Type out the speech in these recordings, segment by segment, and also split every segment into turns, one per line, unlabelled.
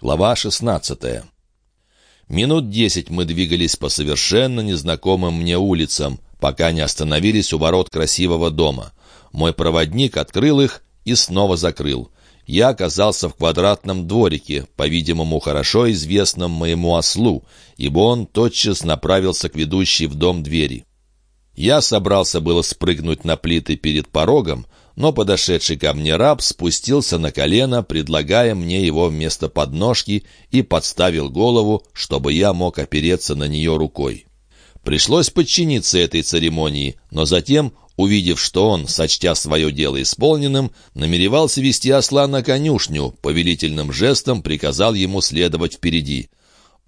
Глава 16 Минут десять мы двигались по совершенно незнакомым мне улицам, пока не остановились у ворот красивого дома. Мой проводник открыл их и снова закрыл. Я оказался в квадратном дворике, по-видимому, хорошо известном моему ослу, ибо он тотчас направился к ведущей в дом двери. Я собрался было спрыгнуть на плиты перед порогом, но подошедший ко мне раб спустился на колено, предлагая мне его вместо подножки, и подставил голову, чтобы я мог опереться на нее рукой. Пришлось подчиниться этой церемонии, но затем, увидев, что он, сочтя свое дело исполненным, намеревался вести осла на конюшню, повелительным жестом приказал ему следовать впереди.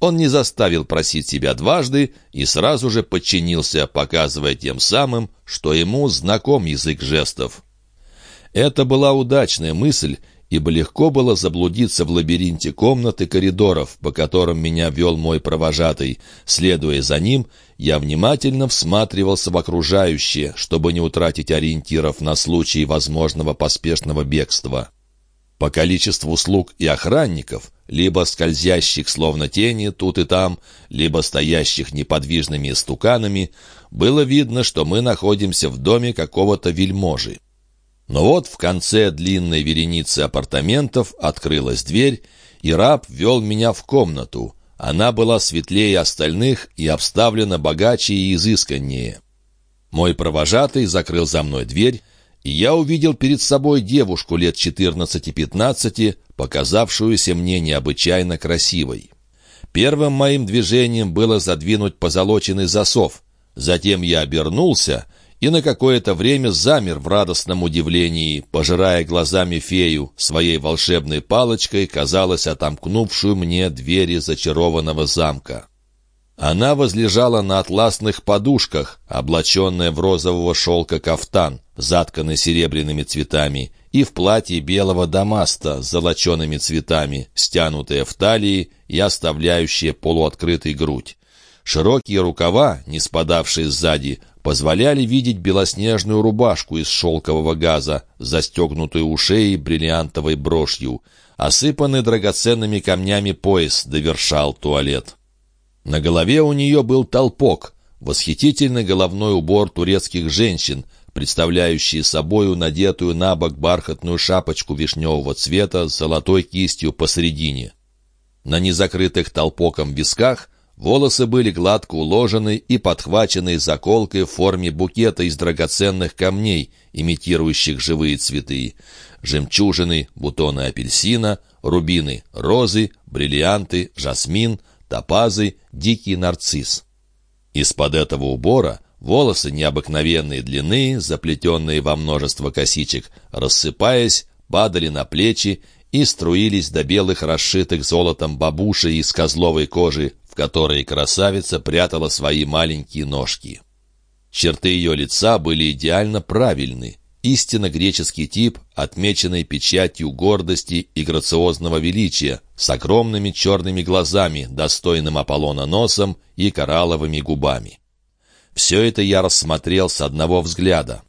Он не заставил просить себя дважды и сразу же подчинился, показывая тем самым, что ему знаком язык жестов. Это была удачная мысль, ибо легко было заблудиться в лабиринте комнат и коридоров, по которым меня вел мой провожатый. Следуя за ним, я внимательно всматривался в окружающее, чтобы не утратить ориентиров на случай возможного поспешного бегства. По количеству слуг и охранников, либо скользящих словно тени тут и там, либо стоящих неподвижными стуканами, было видно, что мы находимся в доме какого-то вельможи. Но вот в конце длинной вереницы апартаментов открылась дверь, и раб вел меня в комнату. Она была светлее остальных и обставлена богаче и изысканнее. Мой провожатый закрыл за мной дверь, и я увидел перед собой девушку лет 14-15, показавшуюся мне необычайно красивой. Первым моим движением было задвинуть позолоченный засов. Затем я обернулся — и на какое-то время замер в радостном удивлении, пожирая глазами фею, своей волшебной палочкой, казалось, отомкнувшую мне двери зачарованного замка. Она возлежала на атласных подушках, облаченная в розового шелка кафтан, затканный серебряными цветами, и в платье белого дамаста с золочеными цветами, стянутая в талии и оставляющая полуоткрытой грудь. Широкие рукава, не спадавшие сзади, позволяли видеть белоснежную рубашку из шелкового газа, застегнутую у шеи бриллиантовой брошью. Осыпанный драгоценными камнями пояс довершал туалет. На голове у нее был толпок, восхитительный головной убор турецких женщин, представляющий собою надетую на бок бархатную шапочку вишневого цвета с золотой кистью посередине. На незакрытых толпоком висках Волосы были гладко уложены и подхвачены заколкой в форме букета из драгоценных камней, имитирующих живые цветы. Жемчужины, бутоны апельсина, рубины, розы, бриллианты, жасмин, топазы, дикий нарцисс. Из-под этого убора волосы необыкновенной длины, заплетенные во множество косичек, рассыпаясь, падали на плечи и струились до белых расшитых золотом бабушей из козловой кожи, в которой красавица прятала свои маленькие ножки. Черты ее лица были идеально правильны, истинно греческий тип, отмеченный печатью гордости и грациозного величия, с огромными черными глазами, достойным Аполлона носом и коралловыми губами. Все это я рассмотрел с одного взгляда.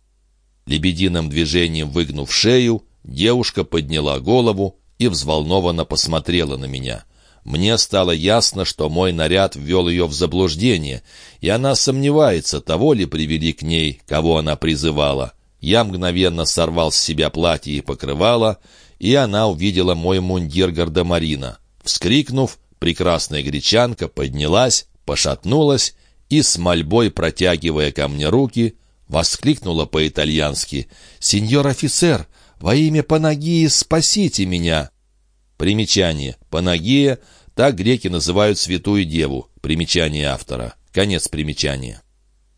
Лебединым движением выгнув шею, девушка подняла голову и взволнованно посмотрела на меня — мне стало ясно, что мой наряд ввел ее в заблуждение, и она сомневается, того ли привели к ней, кого она призывала. Я мгновенно сорвал с себя платье и покрывало, и она увидела мой мундир гардемарина. Вскрикнув, прекрасная гречанка поднялась, пошатнулась и, с мольбой протягивая ко мне руки, воскликнула по-итальянски «Сеньор офицер, во имя Панагии спасите меня!» Примечание. Панагия — так греки называют святую деву. Примечание автора. Конец примечания.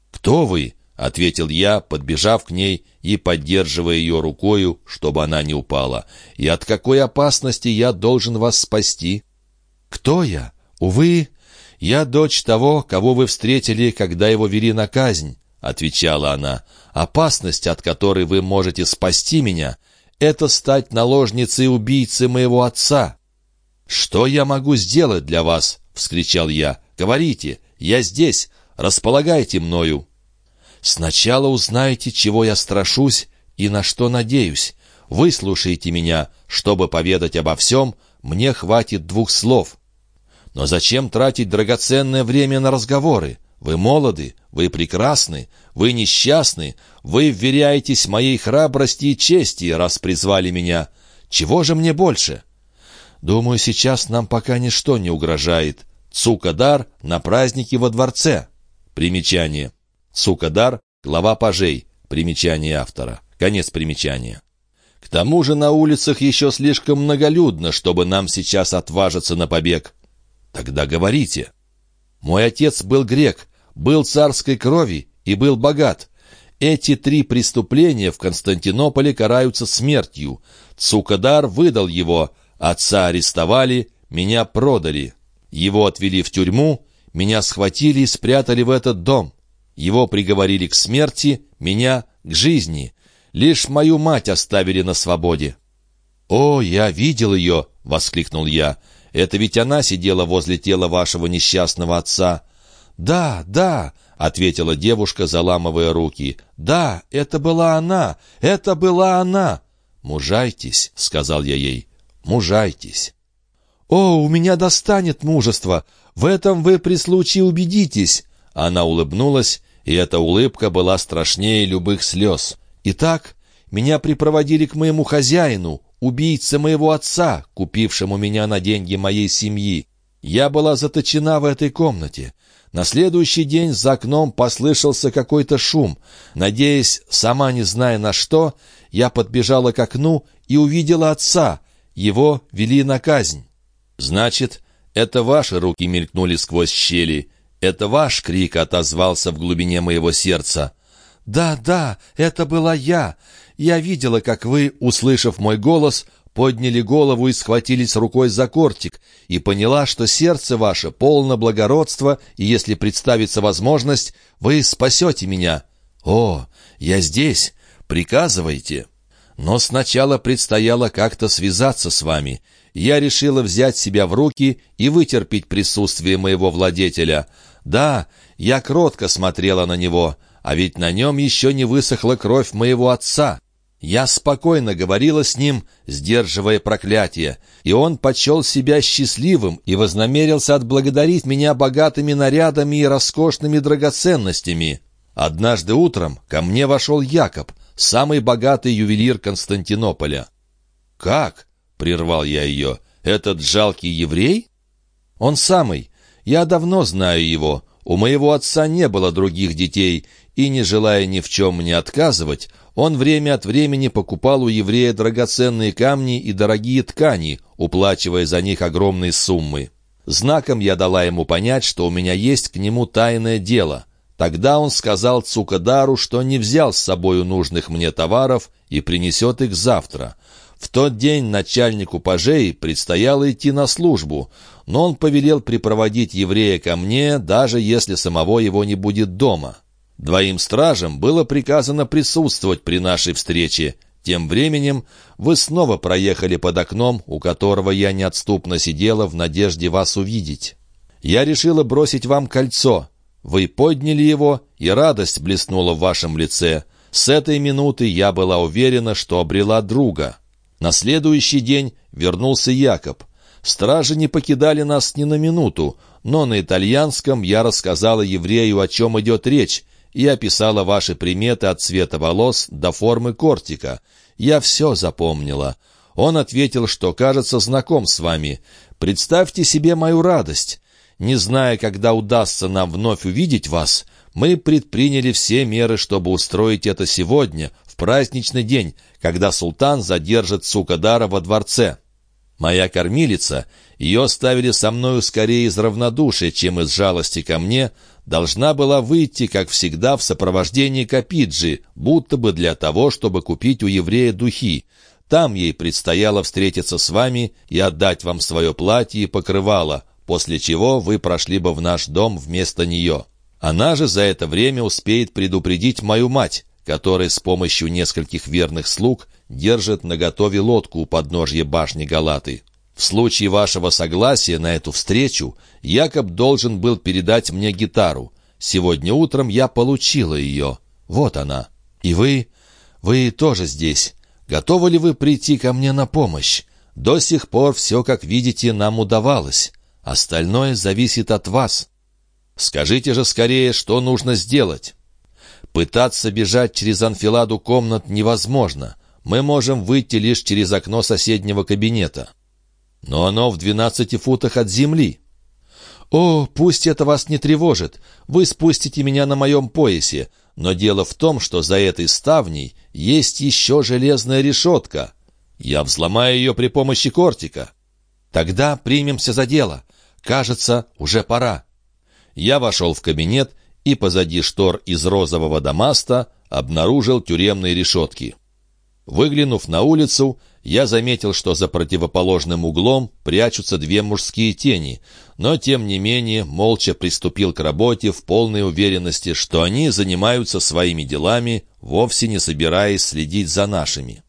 «Кто вы?» — ответил я, подбежав к ней и поддерживая ее рукою, чтобы она не упала. «И от какой опасности я должен вас спасти?» «Кто я? Увы, я дочь того, кого вы встретили, когда его вели на казнь», — отвечала она. «Опасность, от которой вы можете спасти меня, это стать наложницей убийцы моего отца. «Что я могу сделать для вас?» — вскричал я. «Говорите, я здесь, располагайте мною». «Сначала узнайте, чего я страшусь и на что надеюсь. Выслушайте меня, чтобы поведать обо всем, мне хватит двух слов. Но зачем тратить драгоценное время на разговоры? Вы молоды, вы прекрасны, вы несчастны, вы вверяетесь моей храбрости и чести, раз призвали меня. Чего же мне больше? Думаю, сейчас нам пока ничто не угрожает. Цукадар на празднике во дворце. Примечание. Цукадар — глава пажей. Примечание автора. Конец примечания. К тому же на улицах еще слишком многолюдно, чтобы нам сейчас отважиться на побег. Тогда говорите. Мой отец был грек, был царской крови и был богат. Эти три преступления в Константинополе караются смертью. Цукадар выдал его, отца арестовали, меня продали. Его отвели в тюрьму, меня схватили и спрятали в этот дом. Его приговорили к смерти, меня — к жизни. Лишь мою мать оставили на свободе. «О, я видел ее!» — воскликнул я. «Это ведь она сидела возле тела вашего несчастного отца. «Да, да», — ответила девушка, заламывая руки. «Да, это была она! Это была она!» «Мужайтесь», — сказал я ей, — «мужайтесь». «О, у меня достанет мужество! В этом вы при случае убедитесь!» Она улыбнулась, и эта улыбка была страшнее любых слез. «Итак, меня припроводили к моему хозяину, убийце моего отца, купившему меня на деньги моей семьи. Я была заточена в этой комнате. На следующий день за окном послышался какой-то шум. Надеясь, сама не зная на что, я подбежала к окну и увидела отца. Его вели на казнь. «Значит, это ваши руки мелькнули сквозь щели. Это ваш крик отозвался в глубине моего сердца». «Да, да, это была я. Я видела, как вы, услышав мой голос, подняли голову и схватились рукой за кортик, и поняла, что сердце ваше полно благородства, и если представится возможность, вы спасете меня. О, я здесь, приказывайте. Но сначала предстояло как-то связаться с вами. Я решила взять себя в руки и вытерпеть присутствие моего владетеля. Да, я кротко смотрела на него, а ведь на нем еще не высохла кровь моего отца. Я спокойно говорила с ним, сдерживая проклятие, и он почел себя счастливым и вознамерился отблагодарить меня богатыми нарядами и роскошными драгоценностями. Однажды утром ко мне вошел Якоб, самый богатый ювелир Константинополя. «Как?» — прервал я ее. «Этот жалкий еврей?» «Он самый. Я давно знаю его. У моего отца не было других детей, и, не желая ни в чем мне отказывать, он время от времени покупал у еврея драгоценные камни и дорогие ткани, уплачивая за них огромные суммы. Знаком я дала ему понять, что у меня есть к нему тайное дело. Тогда он сказал Цукадару, что не взял с собою нужных мне товаров и принесет их завтра. В тот день начальнику пажей предстояло идти на службу, но он повелел припроводить еврея ко мне, даже если самого его не будет дома. Двоим стражам было приказано присутствовать при нашей встрече. Тем временем вы снова проехали под окном, у которого я неотступно сидела в надежде вас увидеть. Я решила бросить вам кольцо. Вы подняли его, и радость блеснула в вашем лице. С этой минуты я была уверена, что обрела друга. На следующий день вернулся Якоб. Стражи не покидали нас ни на минуту, но на итальянском я рассказала еврею, о чем идет речь, и описала ваши приметы от цвета волос до формы кортика. Я все запомнила. Он ответил, что, кажется, знаком с вами. Представьте себе мою радость. Не зная, когда удастся нам вновь увидеть вас, мы предприняли все меры, чтобы устроить это сегодня, в праздничный день, когда султан задержит Сукадара во дворце. Моя кормилица, ее оставили со мною скорее из равнодушия, чем из жалости ко мне, должна была выйти, как всегда, в сопровождении Капиджи, будто бы для того, чтобы купить у еврея духи. Там ей предстояло встретиться с вами и отдать вам свое платье и покрывало, после чего вы прошли бы в наш дом вместо нее. Она же за это время успеет предупредить мою мать, которая с помощью нескольких верных слуг держит наготове лодку у подножья башни Галаты. В случае вашего согласия на эту встречу Якоб должен был передать мне гитару. Сегодня утром я получила ее. Вот она. И вы... Вы тоже здесь. Готовы ли вы прийти ко мне на помощь? До сих пор все, как видите, нам удавалось. Остальное зависит от вас. Скажите же скорее, что нужно сделать. Пытаться бежать через анфиладу комнат невозможно. Мы можем выйти лишь через окно соседнего кабинета. Но оно в двенадцати футах от земли. «О, пусть это вас не тревожит. Вы спустите меня на моем поясе. Но дело в том, что за этой ставней есть еще железная решетка. Я взломаю ее при помощи кортика. Тогда примемся за дело. Кажется, уже пора». Я вошел в кабинет и позади штор из розового дамаста обнаружил тюремные решетки. Выглянув на улицу, я заметил, что за противоположным углом прячутся две мужские тени, но, тем не менее, молча приступил к работе в полной уверенности, что они занимаются своими делами, вовсе не собираясь следить за нашими.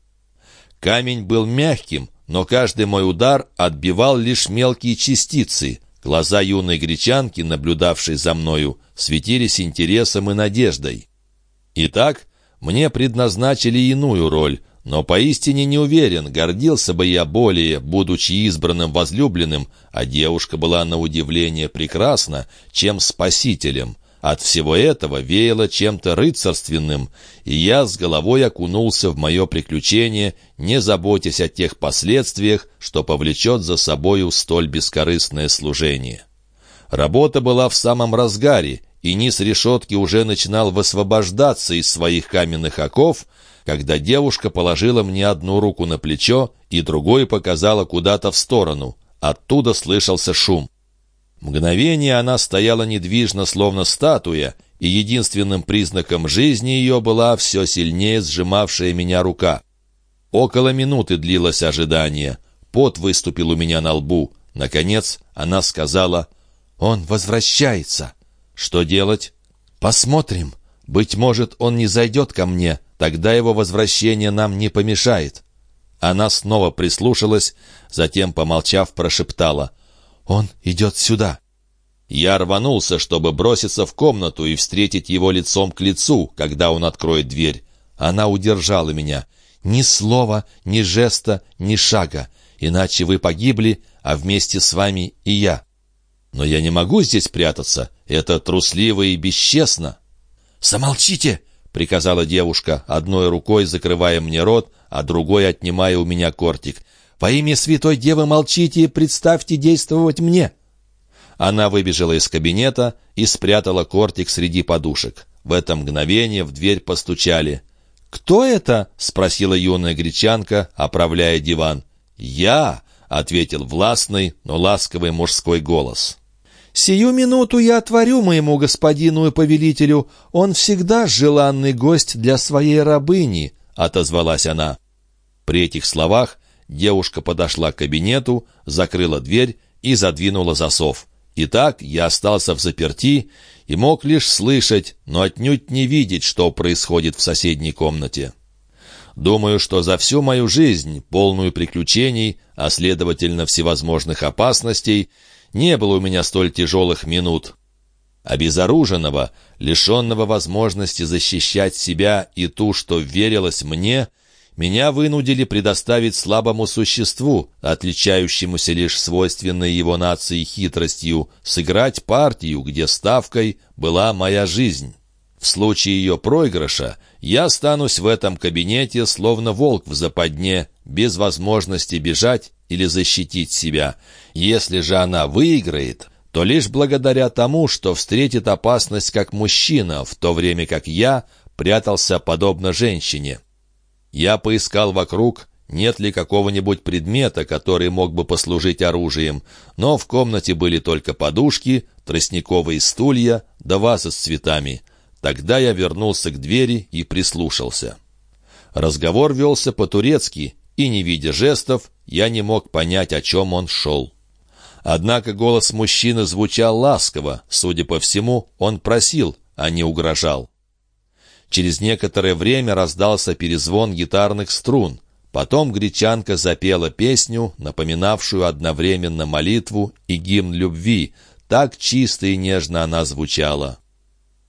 Камень был мягким, но каждый мой удар отбивал лишь мелкие частицы. Глаза юной гречанки, наблюдавшей за мною, светились интересом и надеждой. Итак, мне предназначили иную роль, но поистине не уверен, гордился бы я более, будучи избранным возлюбленным, а девушка была на удивление прекрасна, чем спасителем. От всего этого веяло чем-то рыцарственным, и я с головой окунулся в мое приключение, не заботясь о тех последствиях, что повлечет за собою столь бескорыстное служение. Работа была в самом разгаре, и низ решетки уже начинал высвобождаться из своих каменных оков, когда девушка положила мне одну руку на плечо и другой показала куда-то в сторону. Оттуда слышался шум. Мгновение она стояла недвижно, словно статуя, и единственным признаком жизни ее была все сильнее сжимавшая меня рука. Около минуты длилось ожидание. Пот выступил у меня на лбу. Наконец она сказала «Он возвращается». «Что делать?» «Посмотрим. Быть может, он не зайдет ко мне, Тогда его возвращение нам не помешает». Она снова прислушалась, затем, помолчав, прошептала. «Он идет сюда». Я рванулся, чтобы броситься в комнату и встретить его лицом к лицу, когда он откроет дверь. Она удержала меня. Ни слова, ни жеста, ни шага. Иначе вы погибли, а вместе с вами и я. Но я не могу здесь прятаться. Это трусливо и бесчестно. «Замолчите!» Приказала девушка, одной рукой закрывая мне рот, а другой отнимая у меня кортик. «Во имя Святой Девы молчите и представьте действовать мне!» Она выбежала из кабинета и спрятала кортик среди подушек. В это мгновение в дверь постучали. «Кто это?» — спросила юная гречанка, оправляя диван. «Я!» — ответил властный, но ласковый мужской голос. «Сию минуту я отворю моему господину и повелителю. Он всегда желанный гость для своей рабыни», — отозвалась она. При этих словах девушка подошла к кабинету, закрыла дверь и задвинула засов. Итак, я остался в заперти и мог лишь слышать, но отнюдь не видеть, что происходит в соседней комнате. Думаю, что за всю мою жизнь, полную приключений, а следовательно всевозможных опасностей, не было у меня столь тяжелых минут. Обезоруженного, лишенного возможности защищать себя и ту, что верилось мне, меня вынудили предоставить слабому существу, отличающемуся лишь свойственной его нации хитростью, сыграть партию, где ставкой была моя жизнь. В случае ее проигрыша я останусь в этом кабинете, словно волк в западне, без возможности бежать или защитить себя. Если же она выиграет, то лишь благодаря тому, что встретит опасность как мужчина, в то время как я прятался подобно женщине. Я поискал вокруг, нет ли какого-нибудь предмета, который мог бы послужить оружием, но в комнате были только подушки, тростниковые стулья да вазы с цветами. Тогда я вернулся к двери и прислушался. Разговор велся по-турецки, и, не видя жестов, я не мог понять, о чем он шел. Однако голос мужчины звучал ласково, судя по всему, он просил, а не угрожал. Через некоторое время раздался перезвон гитарных струн. Потом гречанка запела песню, напоминавшую одновременно молитву и гимн любви. Так чисто и нежно она звучала.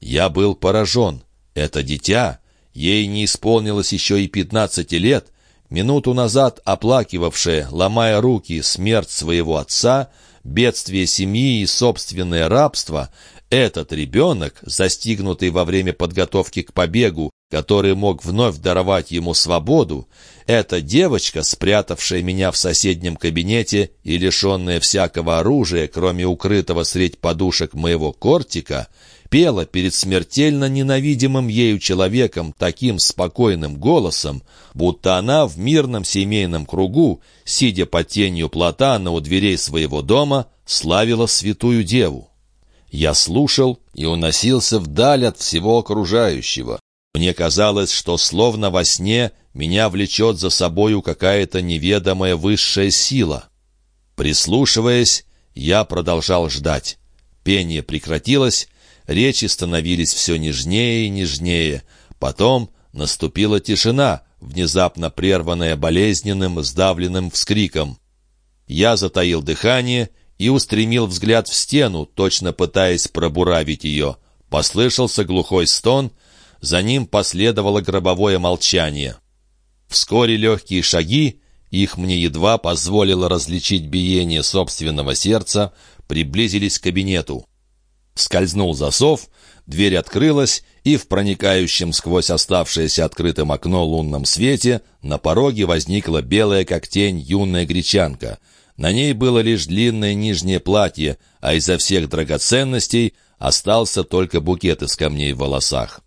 Я был поражен. Это дитя, ей не исполнилось еще и пятнадцати лет, минуту назад оплакивавшая, ломая руки, смерть своего отца, бедствие семьи и собственное рабство, этот ребенок, застигнутый во время подготовки к побегу, который мог вновь даровать ему свободу, эта девочка, спрятавшая меня в соседнем кабинете и лишенная всякого оружия, кроме укрытого средь подушек моего кортика, пела перед смертельно ненавидимым ею человеком таким спокойным голосом, будто она в мирном семейном кругу, сидя под тенью платана у дверей своего дома, славила святую деву. Я слушал и уносился вдаль от всего окружающего. Мне казалось, что словно во сне меня влечет за собою какая-то неведомая высшая сила. Прислушиваясь, я продолжал ждать. Пение прекратилось, речи становились все нежнее и нежнее. Потом наступила тишина, внезапно прерванная болезненным, сдавленным вскриком. Я затаил дыхание и устремил взгляд в стену, точно пытаясь пробуравить ее. Послышался глухой стон, за ним последовало гробовое молчание. Вскоре легкие шаги, их мне едва позволило различить биение собственного сердца, приблизились к кабинету. Скользнул засов, дверь открылась, и в проникающем сквозь оставшееся открытым окно лунном свете на пороге возникла белая, как тень, юная гречанка. На ней было лишь длинное нижнее платье, а изо всех драгоценностей остался только букет из камней в волосах.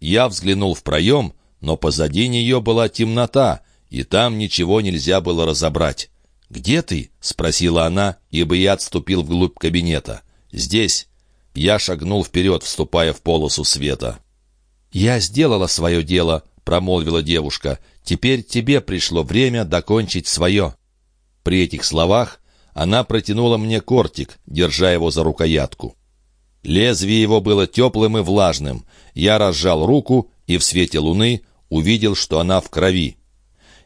Я взглянул в проем, но позади нее была темнота, и там ничего нельзя было разобрать. «Где ты?» — спросила она, ибо я отступил вглубь кабинета. «Здесь». Я шагнул вперед, вступая в полосу света. «Я сделала свое дело», — промолвила девушка. «Теперь тебе пришло время докончить свое». При этих словах она протянула мне кортик, держа его за рукоятку. Лезвие его было теплым и влажным. Я разжал руку и в свете луны увидел, что она в крови.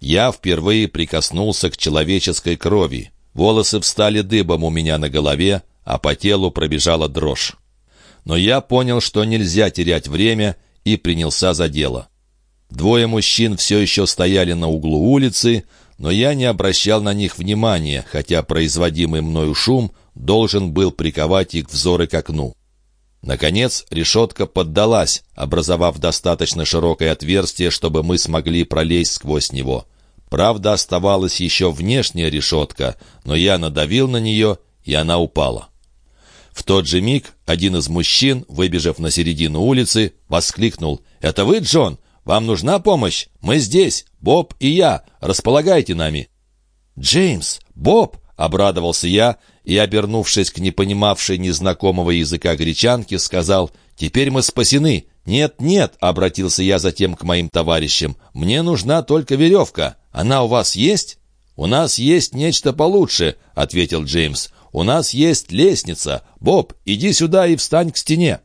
Я впервые прикоснулся к человеческой крови. Волосы встали дыбом у меня на голове, а по телу пробежала дрожь. Но я понял, что нельзя терять время, и принялся за дело. Двое мужчин все еще стояли на углу улицы, но я не обращал на них внимания, хотя производимый мною шум должен был приковать их взоры к окну. Наконец решетка поддалась, образовав достаточно широкое отверстие, чтобы мы смогли пролезть сквозь него. Правда, оставалась еще внешняя решетка, но я надавил на нее, и она упала. В тот же миг один из мужчин, выбежав на середину улицы, воскликнул «Это вы, Джон? Вам нужна помощь? Мы здесь, Боб и я. Располагайте нами». «Джеймс! Боб!» — обрадовался я и, обернувшись к непонимавшей незнакомого языка гречанке, сказал «Теперь мы спасены». «Нет, нет», — обратился я затем к моим товарищам, «мне нужна только веревка. Она у вас есть?» «У нас есть нечто получше», — ответил Джеймс. «У нас есть лестница. Боб, иди сюда и встань к стене».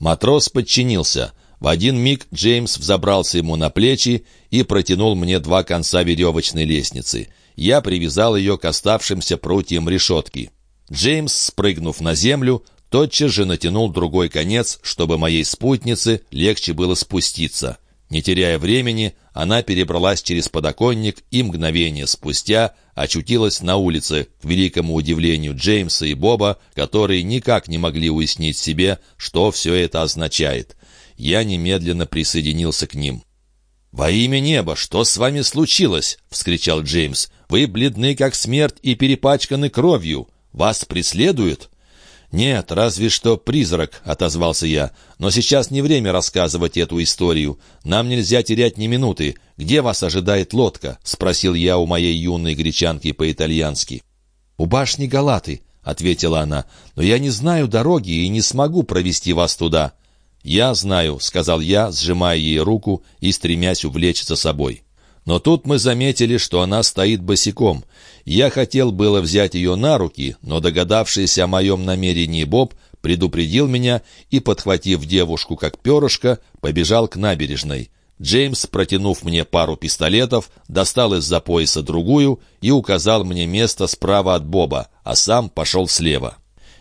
Матрос подчинился. В один миг Джеймс взобрался ему на плечи и протянул мне два конца веревочной лестницы. Я привязал ее к оставшимся прутьям решетки. Джеймс, спрыгнув на землю, тотчас же натянул другой конец, чтобы моей спутнице легче было спуститься. Не теряя времени, она перебралась через подоконник и мгновение спустя очутилась на улице, к великому удивлению Джеймса и Боба, которые никак не могли уяснить себе, что все это означает. Я немедленно присоединился к ним. «Во имя неба, что с вами случилось?» — вскричал Джеймс. «Вы бледны, как смерть, и перепачканы кровью. Вас преследуют?» «Нет, разве что призрак», — отозвался я. «Но сейчас не время рассказывать эту историю. Нам нельзя терять ни минуты. Где вас ожидает лодка?» — спросил я у моей юной гречанки по-итальянски. «У башни Галаты», — ответила она. «Но я не знаю дороги и не смогу провести вас туда». «Я знаю», — сказал я, сжимая ей руку и стремясь увлечь за собой. Но тут мы заметили, что она стоит босиком. Я хотел было взять ее на руки, но догадавшийся о моем намерении Боб предупредил меня и, подхватив девушку как перышко, побежал к набережной. Джеймс, протянув мне пару пистолетов, достал из-за пояса другую и указал мне место справа от Боба, а сам пошел слева.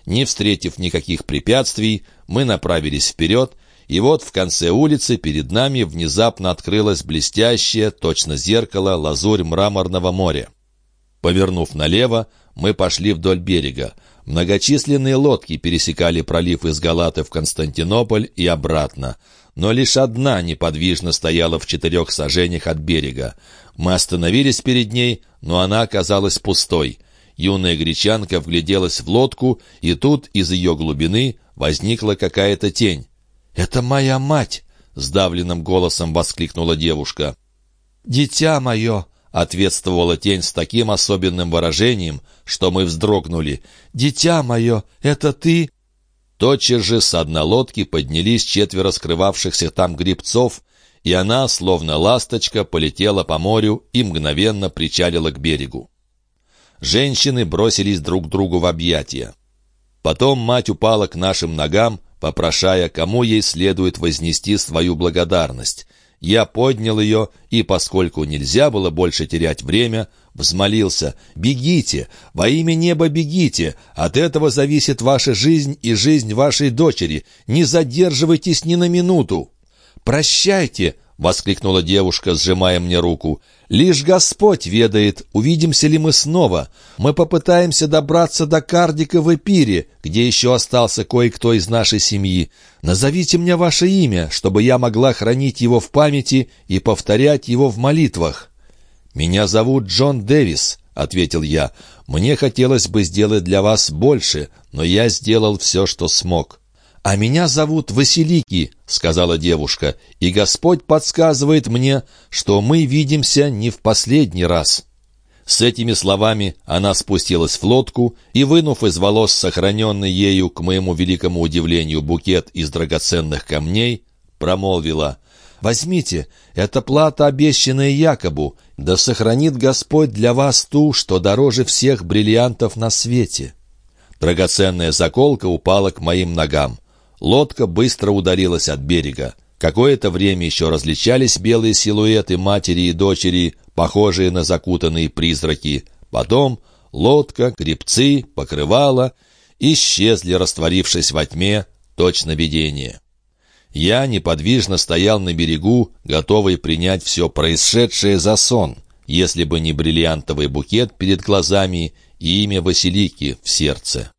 Не встретив никаких препятствий, мы направились вперед, и вот в конце улицы перед нами внезапно открылась блестящая, точно зеркало, лазурь мраморного моря. Повернув налево, мы пошли вдоль берега. Многочисленные лодки пересекали пролив из Галаты в Константинополь и обратно. Но лишь одна неподвижно стояла в четырех сажениях от берега. Мы остановились перед ней, но она оказалась пустой. Юная гречанка вгляделась в лодку, и тут из ее глубины возникла какая-то тень. «Это моя мать!» — сдавленным голосом воскликнула девушка. «Дитя мое!» — ответствовала тень с таким особенным выражением, что мы вздрогнули. «Дитя мое, это ты?» Тотчас же с одной лодки поднялись четверо скрывавшихся там грибцов, и она, словно ласточка, полетела по морю и мгновенно причалила к берегу. Женщины бросились друг другу в объятия. Потом мать упала к нашим ногам, попрошая, кому ей следует вознести свою благодарность. Я поднял ее, и, поскольку нельзя было больше терять время, взмолился «Бегите! Во имя неба бегите! От этого зависит ваша жизнь и жизнь вашей дочери! Не задерживайтесь ни на минуту!» «Прощайте!» — воскликнула девушка, сжимая мне руку. «Лишь Господь ведает, увидимся ли мы снова. Мы попытаемся добраться до Кардика в Эпире, где еще остался кое-кто из нашей семьи. Назовите мне ваше имя, чтобы я могла хранить его в памяти и повторять его в молитвах». «Меня зовут Джон Дэвис», — ответил я. «Мне хотелось бы сделать для вас больше, но я сделал все, что смог». «А меня зовут Василики», — сказала девушка, «и Господь подсказывает мне, что мы видимся не в последний раз». С этими словами она спустилась в лодку и, вынув из волос сохраненный ею, к моему великому удивлению, букет из драгоценных камней, промолвила «Возьмите, это плата, обещанная Якобу, да сохранит Господь для вас ту, что дороже всех бриллиантов на свете». Драгоценная заколка упала к моим ногам. Лодка быстро удалилась от берега. Какое-то время еще различались белые силуэты матери и дочери, похожие на закутанные призраки. Потом лодка, гребцы, покрывало исчезли, растворившись во тьме, точно видение. Я неподвижно стоял на берегу, готовый принять все происшедшее за сон, если бы не бриллиантовый букет перед глазами и имя Василики в сердце.